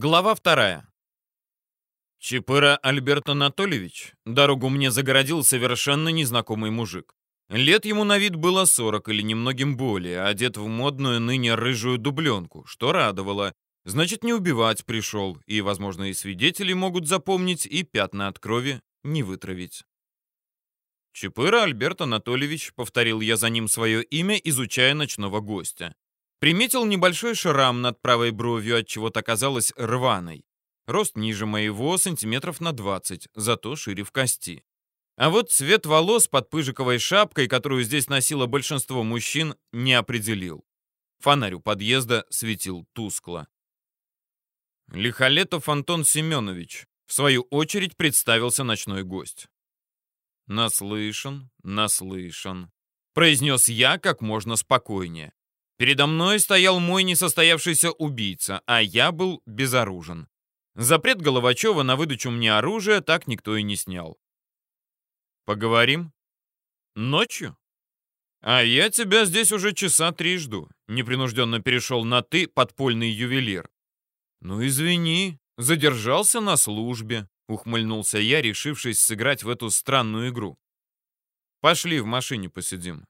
Глава вторая. Чапыра Альберт Анатольевич. Дорогу мне загородил совершенно незнакомый мужик. Лет ему на вид было 40 или немногим более, одет в модную ныне рыжую дубленку, что радовало. Значит, не убивать пришел, и, возможно, и свидетели могут запомнить, и пятна от крови не вытравить. Чапыра Альберт Анатольевич, повторил я за ним свое имя, изучая ночного гостя. Приметил небольшой шрам над правой бровью, от чего-то казалось рваной. Рост ниже моего, сантиметров на 20, зато шире в кости. А вот цвет волос под пыжиковой шапкой, которую здесь носило большинство мужчин, не определил. Фонарь у подъезда светил тускло. Лихолетов Антон Семенович. В свою очередь представился ночной гость. «Наслышан, наслышан», — произнес я как можно спокойнее. Передо мной стоял мой несостоявшийся убийца, а я был безоружен. Запрет Головачева на выдачу мне оружия так никто и не снял. Поговорим? Ночью? А я тебя здесь уже часа три жду. Непринужденно перешел на «ты» подпольный ювелир. Ну, извини, задержался на службе, ухмыльнулся я, решившись сыграть в эту странную игру. Пошли в машине посидим.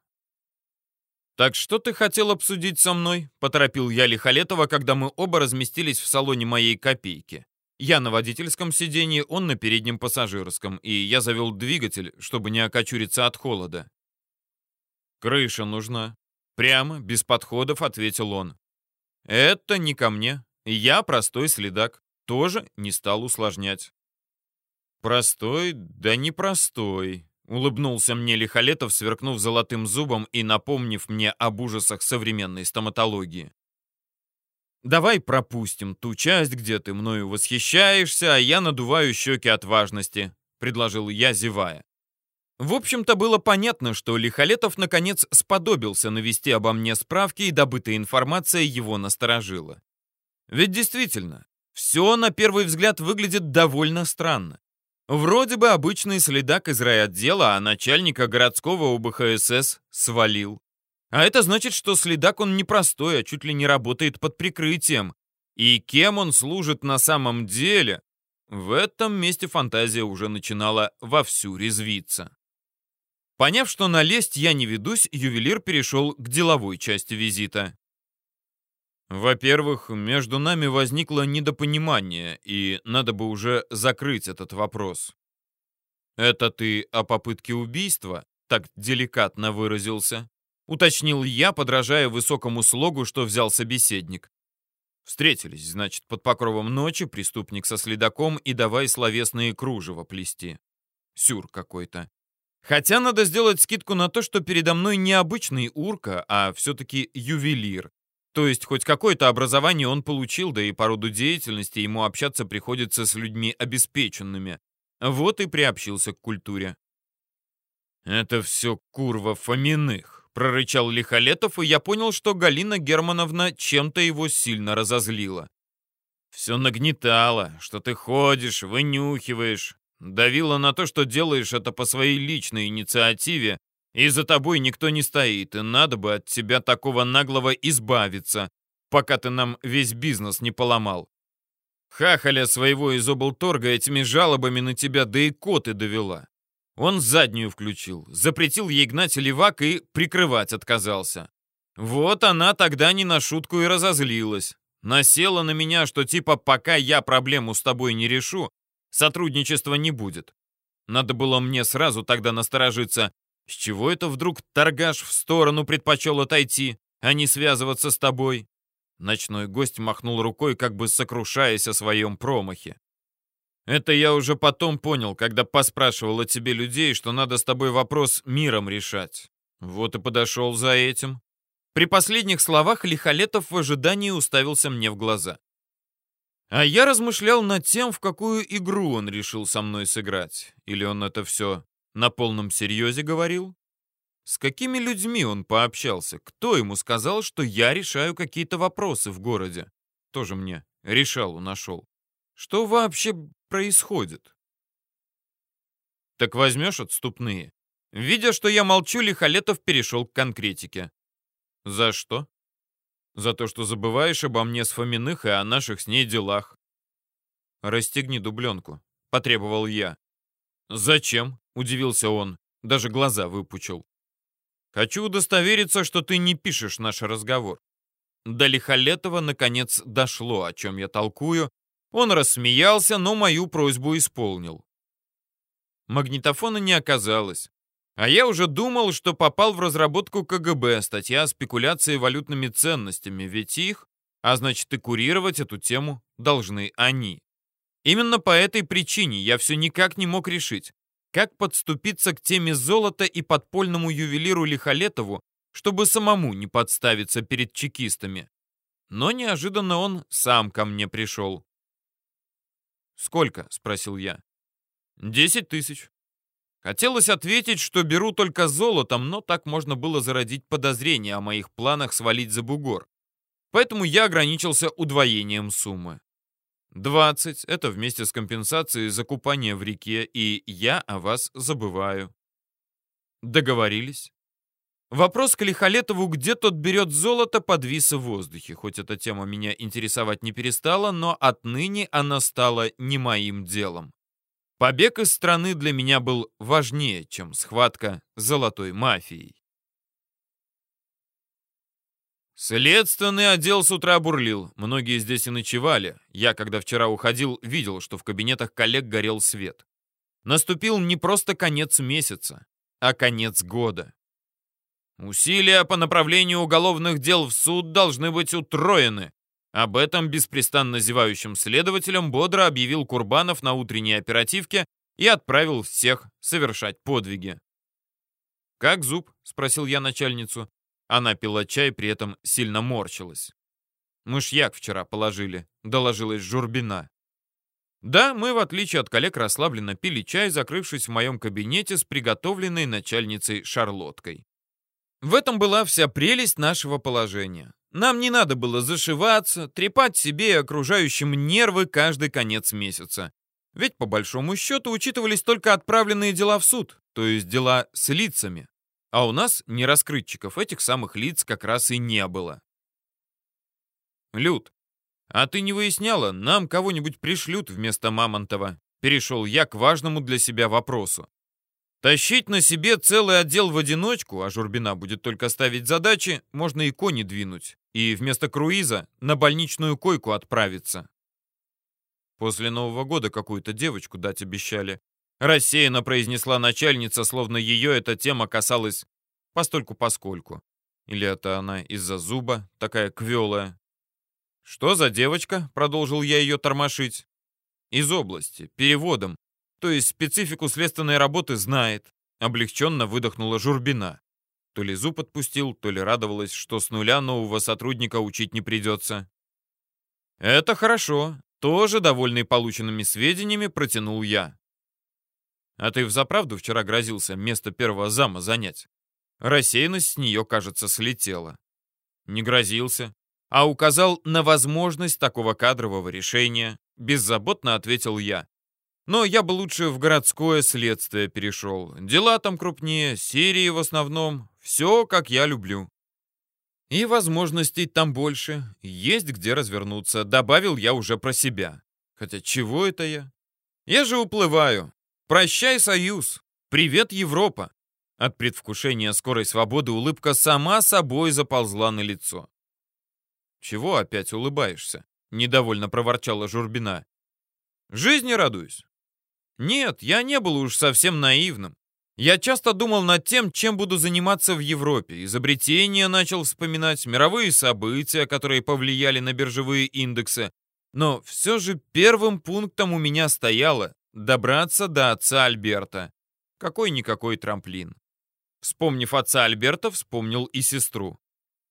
«Так что ты хотел обсудить со мной?» — поторопил я Лихолетова, когда мы оба разместились в салоне моей копейки. Я на водительском сиденье, он на переднем пассажирском, и я завел двигатель, чтобы не окочуриться от холода. «Крыша нужна». Прямо, без подходов, ответил он. «Это не ко мне. Я простой следак. Тоже не стал усложнять». «Простой, да непростой», Улыбнулся мне Лихолетов, сверкнув золотым зубом и напомнив мне об ужасах современной стоматологии. «Давай пропустим ту часть, где ты мною восхищаешься, а я надуваю щеки от важности», — предложил я, зевая. В общем-то, было понятно, что Лихолетов наконец сподобился навести обо мне справки, и добытая информация его насторожила. Ведь действительно, все на первый взгляд выглядит довольно странно. Вроде бы обычный следак из райотдела, а начальника городского УБХСС свалил. А это значит, что следак он не простой, а чуть ли не работает под прикрытием. И кем он служит на самом деле? В этом месте фантазия уже начинала вовсю резвиться. Поняв, что налезть я не ведусь, ювелир перешел к деловой части визита. Во-первых, между нами возникло недопонимание, и надо бы уже закрыть этот вопрос. «Это ты о попытке убийства?» — так деликатно выразился. Уточнил я, подражая высокому слогу, что взял собеседник. Встретились, значит, под покровом ночи, преступник со следаком и давай словесные кружева плести. Сюр какой-то. Хотя надо сделать скидку на то, что передо мной не обычный урка, а все-таки ювелир, то есть хоть какое-то образование он получил, да и по роду деятельности ему общаться приходится с людьми обеспеченными. Вот и приобщился к культуре. «Это все курва Фоминых», — прорычал Лихолетов, и я понял, что Галина Германовна чем-то его сильно разозлила. «Все нагнетало, что ты ходишь, вынюхиваешь, давила на то, что делаешь это по своей личной инициативе, и за тобой никто не стоит, и надо бы от тебя такого наглого избавиться, пока ты нам весь бизнес не поломал. Хахаля своего из облторга этими жалобами на тебя да и коты довела. Он заднюю включил, запретил ей гнать левак и прикрывать отказался. Вот она тогда не на шутку и разозлилась. Насела на меня, что типа пока я проблему с тобой не решу, сотрудничества не будет. Надо было мне сразу тогда насторожиться, с чего это вдруг торгаш в сторону предпочел отойти, а не связываться с тобой? Ночной гость махнул рукой, как бы сокрушаясь о своем промахе. Это я уже потом понял, когда поспрашивал о тебе людей, что надо с тобой вопрос миром решать. Вот и подошел за этим. При последних словах Лихолетов в ожидании уставился мне в глаза. А я размышлял над тем, в какую игру он решил со мной сыграть. Или он это все на полном серьезе говорил? С какими людьми он пообщался? Кто ему сказал, что я решаю какие-то вопросы в городе? Тоже мне решалу нашел. Что вообще происходит? Так возьмешь отступные. Видя, что я молчу, Лихолетов перешел к конкретике. За что? За то, что забываешь обо мне с Фоминых и о наших с ней делах. «Расстегни дубленку», — потребовал я. «Зачем?» — удивился он, даже глаза выпучил. «Хочу удостовериться, что ты не пишешь наш разговор». До Лихолетова, наконец, дошло, о чем я толкую. Он рассмеялся, но мою просьбу исполнил. Магнитофона не оказалось. А я уже думал, что попал в разработку КГБ, статья о спекуляции валютными ценностями, ведь их, а значит и курировать эту тему, должны они. Именно по этой причине я все никак не мог решить, как подступиться к теме золота и подпольному ювелиру Лихолетову, чтобы самому не подставиться перед чекистами. Но неожиданно он сам ко мне пришел. «Сколько?» — спросил я. «Десять тысяч». Хотелось ответить, что беру только золотом, но так можно было зародить подозрение о моих планах свалить за бугор. Поэтому я ограничился удвоением суммы. 20 — это вместе с компенсацией за купание в реке, и я о вас забываю. Договорились. Вопрос к Лихолетову, где тот берет золото, подвис в воздухе. Хоть эта тема меня интересовать не перестала, но отныне она стала не моим делом. Побег из страны для меня был важнее, чем схватка с золотой мафией. Следственный отдел с утра бурлил. Многие здесь и ночевали. Я, когда вчера уходил, видел, что в кабинетах коллег горел свет. Наступил не просто конец месяца, а конец года. Усилия по направлению уголовных дел в суд должны быть утроены, об этом беспрестанно зевающим следователям бодро объявил Курбанов на утренней оперативке и отправил всех совершать подвиги. «Как зуб?» — спросил я начальницу. Она пила чай, при этом сильно морщилась. «Мышьяк вчера положили», — доложилась Журбина. Да, мы, в отличие от коллег, расслабленно пили чай, закрывшись в моем кабинете с приготовленной начальницей Шарлоткой. В этом была вся прелесть нашего положения. Нам не надо было зашиваться, трепать себе и окружающим нервы каждый конец месяца. Ведь по большому счету учитывались только отправленные дела в суд, то есть дела с лицами. А у нас, не раскрытчиков, этих самых лиц как раз и не было. Люд, а ты не выясняла, нам кого-нибудь пришлют вместо Мамонтова? Перешел я к важному для себя вопросу. Тащить на себе целый отдел в одиночку, а Журбина будет только ставить задачи, можно и кони двинуть, и вместо круиза на больничную койку отправиться. После Нового года какую-то девочку дать обещали. Рассеянно произнесла начальница, словно ее эта тема касалась постольку-поскольку. Или это она из-за зуба, такая квелая. «Что за девочка?» — продолжил я ее тормошить. «Из области, переводом, то есть специфику следственной работы знает. Облегченно выдохнула Журбина. То ли зуб отпустил, то ли радовалась, что с нуля нового сотрудника учить не придется. «Это хорошо», — тоже, довольный полученными сведениями, протянул я. «А ты взаправду вчера грозился место первого зама занять?» Рассеянность с нее, кажется, слетела. Не грозился, а указал на возможность такого кадрового решения. Беззаботно ответил я. Но я бы лучше в городское следствие перешел. Дела там крупнее, серии в основном. Все, как я люблю. И возможностей там больше. Есть где развернуться. Добавил я уже про себя. Хотя чего это я? Я же уплываю. Прощай, Союз. Привет, Европа. От предвкушения скорой свободы улыбка сама собой заползла на лицо. «Чего опять улыбаешься?» — недовольно проворчала Журбина. «Жизни радуюсь. Нет, я не был уж совсем наивным. Я часто думал над тем, чем буду заниматься в Европе. Изобретения начал вспоминать, мировые события, которые повлияли на биржевые индексы. Но все же первым пунктом у меня стояло добраться до отца Альберта. Какой-никакой трамплин. Вспомнив отца Альберта, вспомнил и сестру.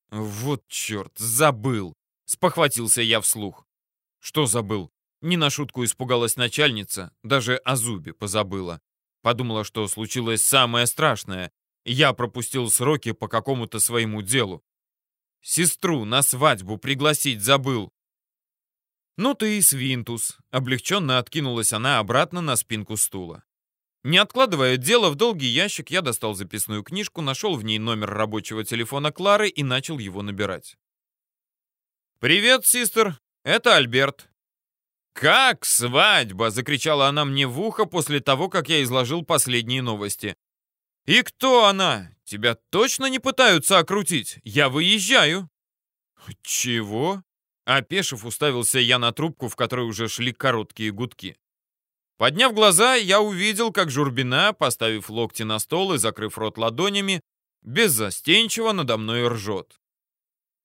«Вот черт, забыл!» — спохватился я вслух. «Что забыл?» Не на шутку испугалась начальница, даже о зубе позабыла. Подумала, что случилось самое страшное. Я пропустил сроки по какому-то своему делу. Сестру на свадьбу пригласить забыл. «Ну ты и свинтус», — облегченно откинулась она обратно на спинку стула. Не откладывая дело в долгий ящик, я достал записную книжку, нашел в ней номер рабочего телефона Клары и начал его набирать. «Привет, систер, это Альберт. «Как свадьба!» — закричала она мне в ухо после того, как я изложил последние новости. «И кто она? Тебя точно не пытаются окрутить? Я выезжаю!» «Чего?» Опешив, уставился я на трубку, в которой уже шли короткие гудки. Подняв глаза, я увидел, как Журбина, поставив локти на стол и закрыв рот ладонями, беззастенчиво надо мной ржет.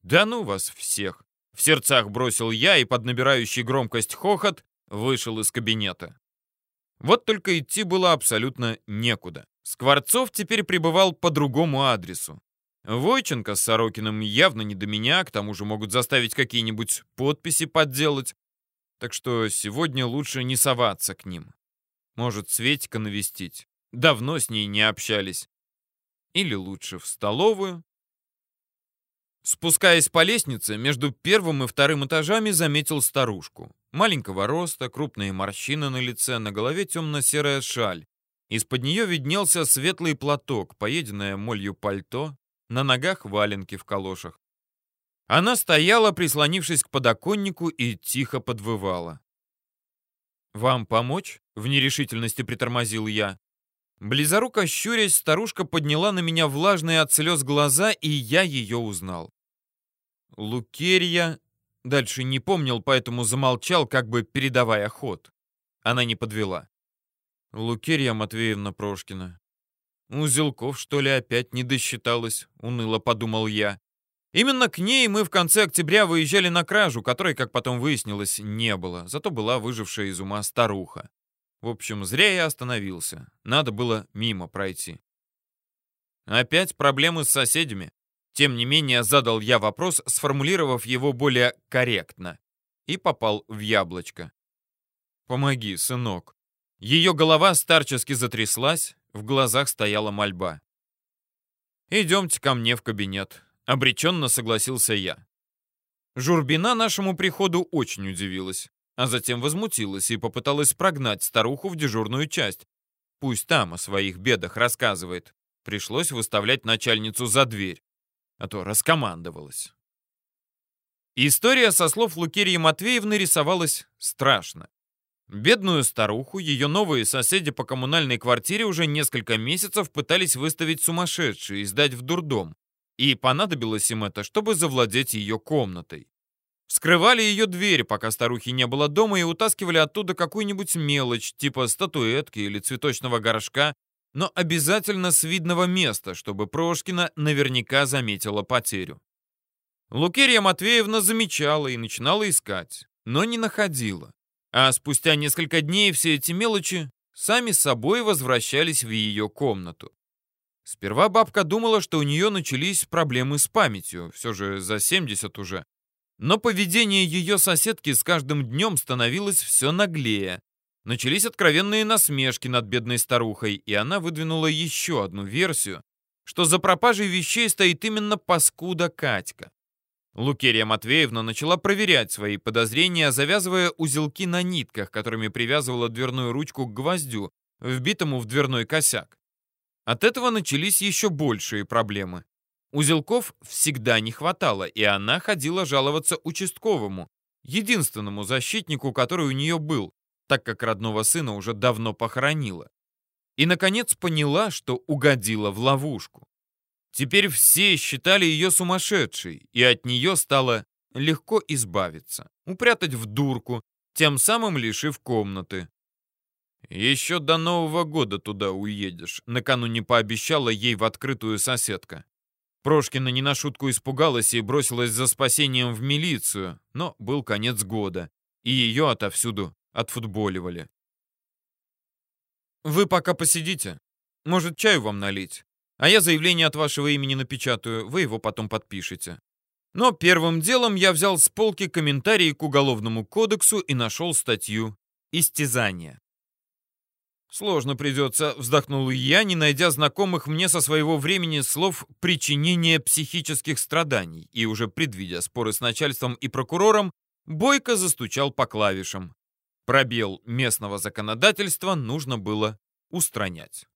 «Да ну вас всех!» В сердцах бросил я и под набирающий громкость хохот вышел из кабинета. Вот только идти было абсолютно некуда. Скворцов теперь пребывал по другому адресу. Войченко с Сорокиным явно не до меня, к тому же могут заставить какие-нибудь подписи подделать. Так что сегодня лучше не соваться к ним. Может, Светика навестить. Давно с ней не общались. Или лучше в столовую. Спускаясь по лестнице, между первым и вторым этажами заметил старушку. Маленького роста, крупные морщины на лице, на голове темно-серая шаль. Из-под нее виднелся светлый платок, поеденное молью пальто, на ногах валенки в калошах. Она стояла, прислонившись к подоконнику, и тихо подвывала. «Вам помочь?» — в нерешительности притормозил я. Близоруко щурясь, старушка подняла на меня влажные от слез глаза, и я ее узнал. Лукерья дальше не помнил, поэтому замолчал, как бы передавая ход. Она не подвела. Лукерья Матвеевна Прошкина. Узелков, что ли, опять не досчиталась, уныло подумал я. Именно к ней мы в конце октября выезжали на кражу, которой, как потом выяснилось, не было. Зато была выжившая из ума старуха. В общем, зря я остановился. Надо было мимо пройти. Опять проблемы с соседями. Тем не менее, задал я вопрос, сформулировав его более корректно. И попал в яблочко. «Помоги, сынок». Ее голова старчески затряслась, в глазах стояла мольба. «Идемте ко мне в кабинет», — обреченно согласился я. Журбина нашему приходу очень удивилась а затем возмутилась и попыталась прогнать старуху в дежурную часть. Пусть там о своих бедах рассказывает. Пришлось выставлять начальницу за дверь, а то раскомандовалась. История со слов Лукерии Матвеевны рисовалась страшно. Бедную старуху ее новые соседи по коммунальной квартире уже несколько месяцев пытались выставить сумасшедшей и сдать в дурдом. И понадобилось им это, чтобы завладеть ее комнатой. Скрывали ее дверь, пока старухи не было дома, и утаскивали оттуда какую-нибудь мелочь, типа статуэтки или цветочного горшка, но обязательно с видного места, чтобы Прошкина наверняка заметила потерю. Лукерья Матвеевна замечала и начинала искать, но не находила. А спустя несколько дней все эти мелочи сами собой возвращались в ее комнату. Сперва бабка думала, что у нее начались проблемы с памятью, все же за 70 уже. Но поведение ее соседки с каждым днем становилось все наглее. Начались откровенные насмешки над бедной старухой, и она выдвинула еще одну версию, что за пропажей вещей стоит именно паскуда Катька. Лукерия Матвеевна начала проверять свои подозрения, завязывая узелки на нитках, которыми привязывала дверную ручку к гвоздю, вбитому в дверной косяк. От этого начались еще большие проблемы. Узелков всегда не хватало, и она ходила жаловаться участковому, единственному защитнику, который у нее был, так как родного сына уже давно похоронила. И, наконец, поняла, что угодила в ловушку. Теперь все считали ее сумасшедшей, и от нее стало легко избавиться, упрятать в дурку, тем самым лишив комнаты. «Еще до Нового года туда уедешь», — накануне пообещала ей в открытую соседка. Прошкина не на шутку испугалась и бросилась за спасением в милицию, но был конец года, и ее отовсюду отфутболивали. «Вы пока посидите. Может, чаю вам налить? А я заявление от вашего имени напечатаю, вы его потом подпишете». Но первым делом я взял с полки комментарии к Уголовному кодексу и нашел статью «Истязание». Сложно придется, вздохнул я, не найдя знакомых мне со своего времени слов «причинение психических страданий», и уже предвидя споры с начальством и прокурором, бойко застучал по клавишам. Пробел местного законодательства нужно было устранять.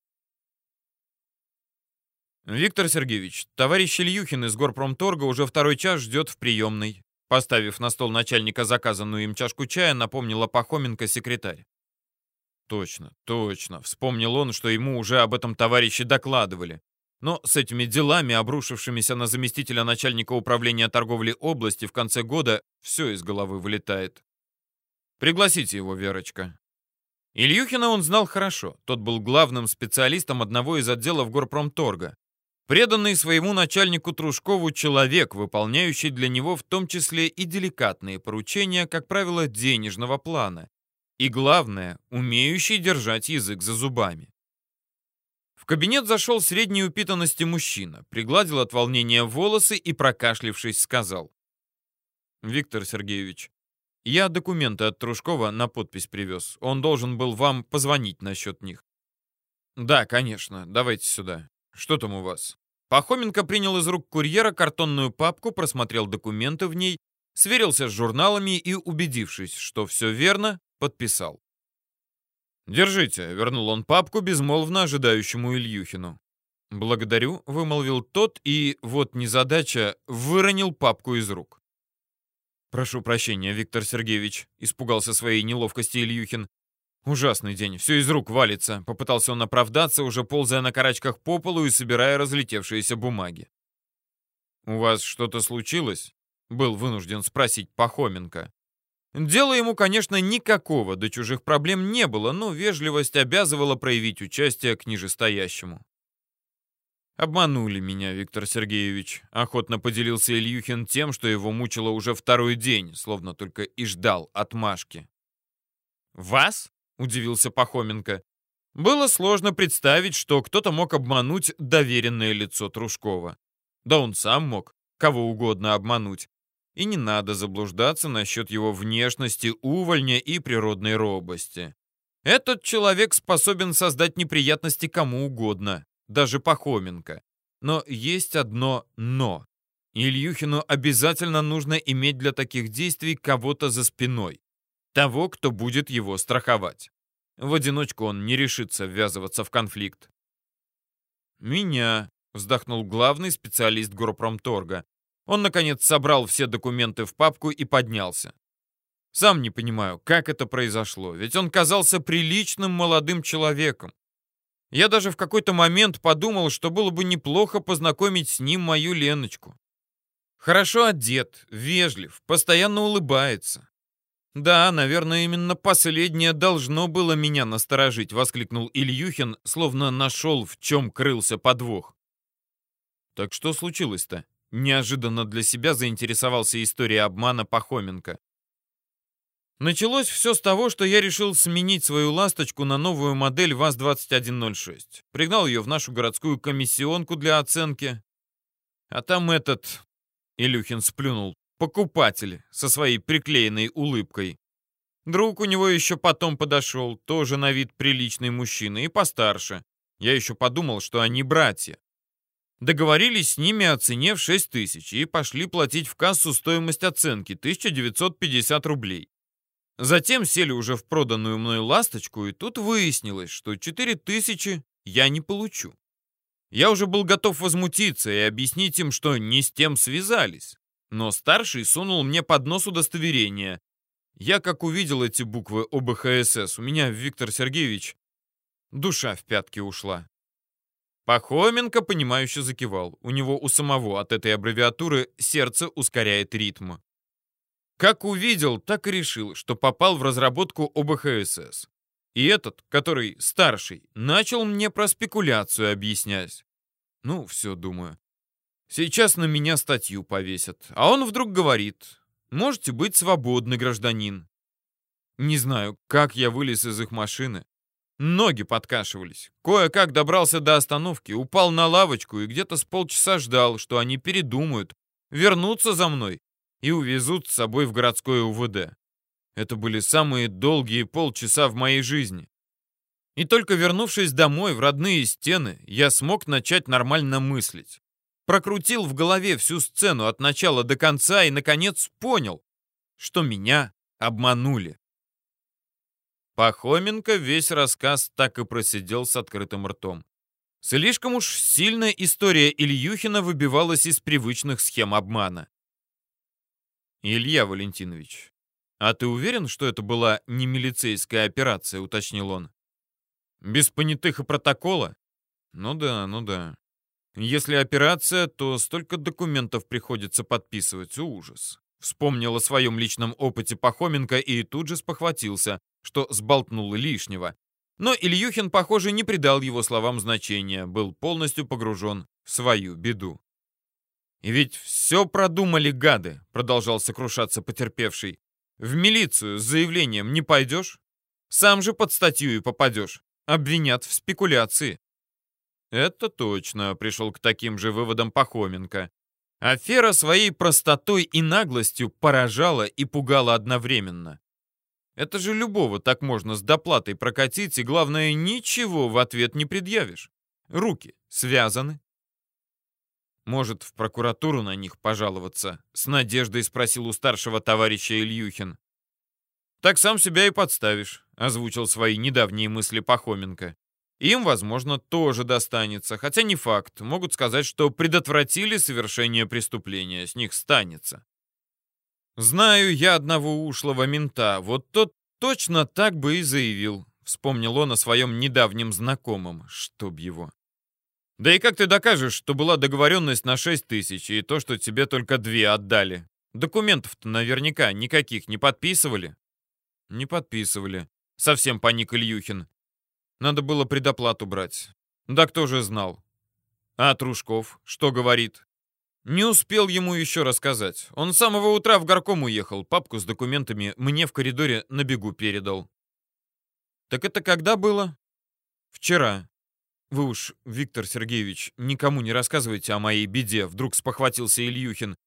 «Виктор Сергеевич, товарищ Ильюхин из Горпромторга уже второй час ждет в приемной. Поставив на стол начальника заказанную им чашку чая, напомнила Пахоменко секретарь. Точно, точно. Вспомнил он, что ему уже об этом товарищи докладывали. Но с этими делами, обрушившимися на заместителя начальника управления торговли области в конце года, все из головы вылетает. Пригласите его, Верочка. Ильюхина он знал хорошо. Тот был главным специалистом одного из отделов горпромторга. Преданный своему начальнику Трушкову человек, выполняющий для него в том числе и деликатные поручения, как правило, денежного плана. И главное, умеющий держать язык за зубами. В кабинет зашел средней упитанности мужчина, пригладил от волнения волосы и, прокашлившись, сказал. «Виктор Сергеевич, я документы от Трушкова на подпись привез. Он должен был вам позвонить насчет них». «Да, конечно. Давайте сюда. Что там у вас?» Пахоменко принял из рук курьера картонную папку, просмотрел документы в ней, сверился с журналами и, убедившись, что все верно, подписал. «Держите», — вернул он папку безмолвно ожидающему Ильюхину. «Благодарю», — вымолвил тот и, вот незадача, выронил папку из рук. «Прошу прощения, Виктор Сергеевич», — испугался своей неловкости Ильюхин. «Ужасный день, все из рук валится», — попытался он оправдаться, уже ползая на карачках по полу и собирая разлетевшиеся бумаги. «У вас что-то случилось?» — был вынужден спросить Пахоменко. Дела ему, конечно, никакого, до чужих проблем не было, но вежливость обязывала проявить участие к нижестоящему. «Обманули меня, Виктор Сергеевич», — охотно поделился Ильюхин тем, что его мучило уже второй день, словно только и ждал отмашки. «Вас?» — удивился Пахоменко. Было сложно представить, что кто-то мог обмануть доверенное лицо Трушкова. Да он сам мог кого угодно обмануть. И не надо заблуждаться насчет его внешности, увольня и природной робости. Этот человек способен создать неприятности кому угодно, даже Пахоменко. Но есть одно «но». Ильюхину обязательно нужно иметь для таких действий кого-то за спиной. Того, кто будет его страховать. В одиночку он не решится ввязываться в конфликт. «Меня», — вздохнул главный специалист Горпромторга. Он, наконец, собрал все документы в папку и поднялся. Сам не понимаю, как это произошло, ведь он казался приличным молодым человеком. Я даже в какой-то момент подумал, что было бы неплохо познакомить с ним мою Леночку. Хорошо одет, вежлив, постоянно улыбается. «Да, наверное, именно последнее должно было меня насторожить», — воскликнул Ильюхин, словно нашел, в чем крылся подвох. «Так что случилось-то?» — неожиданно для себя заинтересовался историей обмана Пахоменко. Началось все с того, что я решил сменить свою «Ласточку» на новую модель ВАЗ-2106. Пригнал ее в нашу городскую комиссионку для оценки. А там этот... Илюхин сплюнул покупатель со своей приклеенной улыбкой. Друг у него еще потом подошел, тоже на вид приличный мужчина и постарше. Я еще подумал, что они братья. Договорились с ними о цене в 6 тысяч и пошли платить в кассу стоимость оценки 1950 рублей. Затем сели уже в проданную мной ласточку, и тут выяснилось, что 4 тысячи я не получу. Я уже был готов возмутиться и объяснить им, что не с тем связались. Но старший сунул мне под нос удостоверение. Я как увидел эти буквы ОБХСС, у меня, Виктор Сергеевич, душа в пятки ушла. Пахоменко, понимающе закивал. У него у самого от этой аббревиатуры сердце ускоряет ритм. Как увидел, так и решил, что попал в разработку ОБХСС. И этот, который старший, начал мне про спекуляцию объяснять. Ну, все, думаю. Сейчас на меня статью повесят. А он вдруг говорит, можете быть свободны, гражданин. Не знаю, как я вылез из их машины. Ноги подкашивались. Кое-как добрался до остановки, упал на лавочку и где-то с полчаса ждал, что они передумают, вернутся за мной и увезут с собой в городское УВД. Это были самые долгие полчаса в моей жизни. И только вернувшись домой, в родные стены, я смог начать нормально мыслить прокрутил в голове всю сцену от начала до конца и, наконец, понял, что меня обманули. Пахоменко весь рассказ так и просидел с открытым ртом. Слишком уж сильная история Ильюхина выбивалась из привычных схем обмана. «Илья Валентинович, а ты уверен, что это была не милицейская операция?» — уточнил он. «Без понятых и протокола?» «Ну да, ну да. Если операция, то столько документов приходится подписывать. Ужас». Вспомнил о своем личном опыте Пахоменко и тут же спохватился, что сболтнул лишнего. Но Ильюхин, похоже, не придал его словам значения, был полностью погружен в свою беду. «И ведь все продумали гады», — продолжал сокрушаться потерпевший. «В милицию с заявлением не пойдешь? Сам же под статью и попадешь. Обвинят в спекуляции». «Это точно», — пришел к таким же выводам Пахоменко. Афера своей простотой и наглостью поражала и пугала одновременно. Это же любого так можно с доплатой прокатить, и главное, ничего в ответ не предъявишь. Руки связаны. Может, в прокуратуру на них пожаловаться? С надеждой спросил у старшего товарища Ильюхин. Так сам себя и подставишь, озвучил свои недавние мысли Пахоменко. Им, возможно, тоже достанется, хотя не факт. Могут сказать, что предотвратили совершение преступления, с них станется. «Знаю я одного ушлого мента, вот тот точно так бы и заявил», — вспомнил он о своем недавнем знакомом, чтоб его. «Да и как ты докажешь, что была договоренность на 6 тысяч и то, что тебе только две отдали? Документов-то наверняка никаких не подписывали?» «Не подписывали», — совсем паник Ильюхин. «Надо было предоплату брать. Да кто же знал?» «А Трушков что говорит?» Не успел ему еще рассказать. Он с самого утра в горком уехал, папку с документами мне в коридоре на бегу передал. Так это когда было? Вчера. Вы уж, Виктор Сергеевич, никому не рассказывайте о моей беде, вдруг спохватился Ильюхин.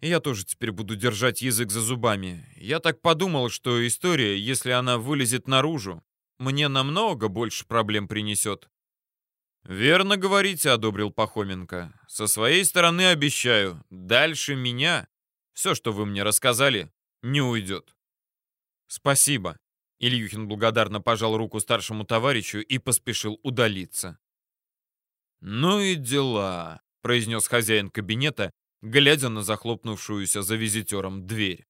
Я тоже теперь буду держать язык за зубами. Я так подумал, что история, если она вылезет наружу, мне намного больше проблем принесет. «Верно говорите», — одобрил Пахоменко. «Со своей стороны обещаю, дальше меня все, что вы мне рассказали, не уйдет». «Спасибо», — Ильюхин благодарно пожал руку старшему товарищу и поспешил удалиться. «Ну и дела», — произнес хозяин кабинета, глядя на захлопнувшуюся за визитером дверь.